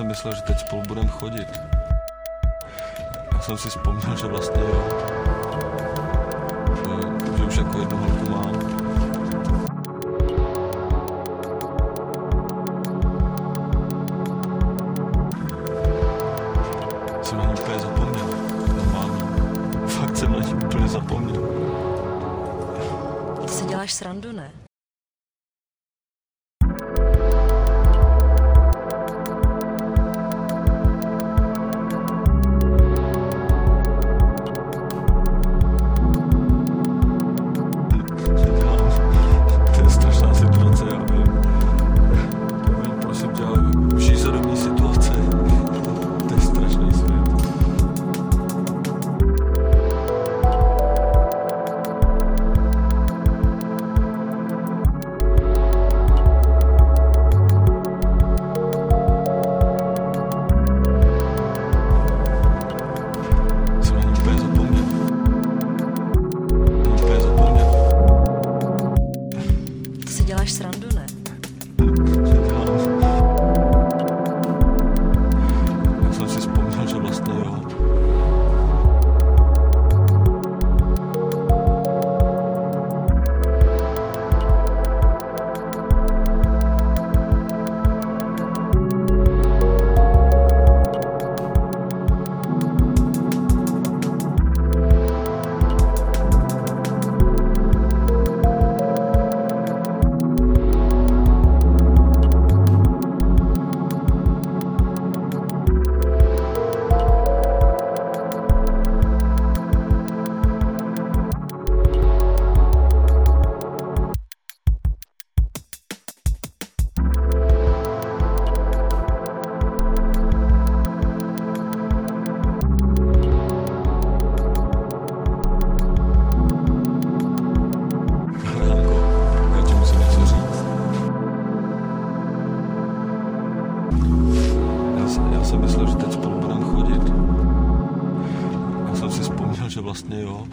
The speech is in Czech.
jsem myslel, že teď spolu budeme chodit. Já jsem si vzpomněl, že vlastně jo. Že, už jako jednu holku mám. Jsem na ní úplně zapomněl. Normálně. Fakt jsem na ní úplně zapomněl. Ty si děláš srandu, ne? Že vlastně jo.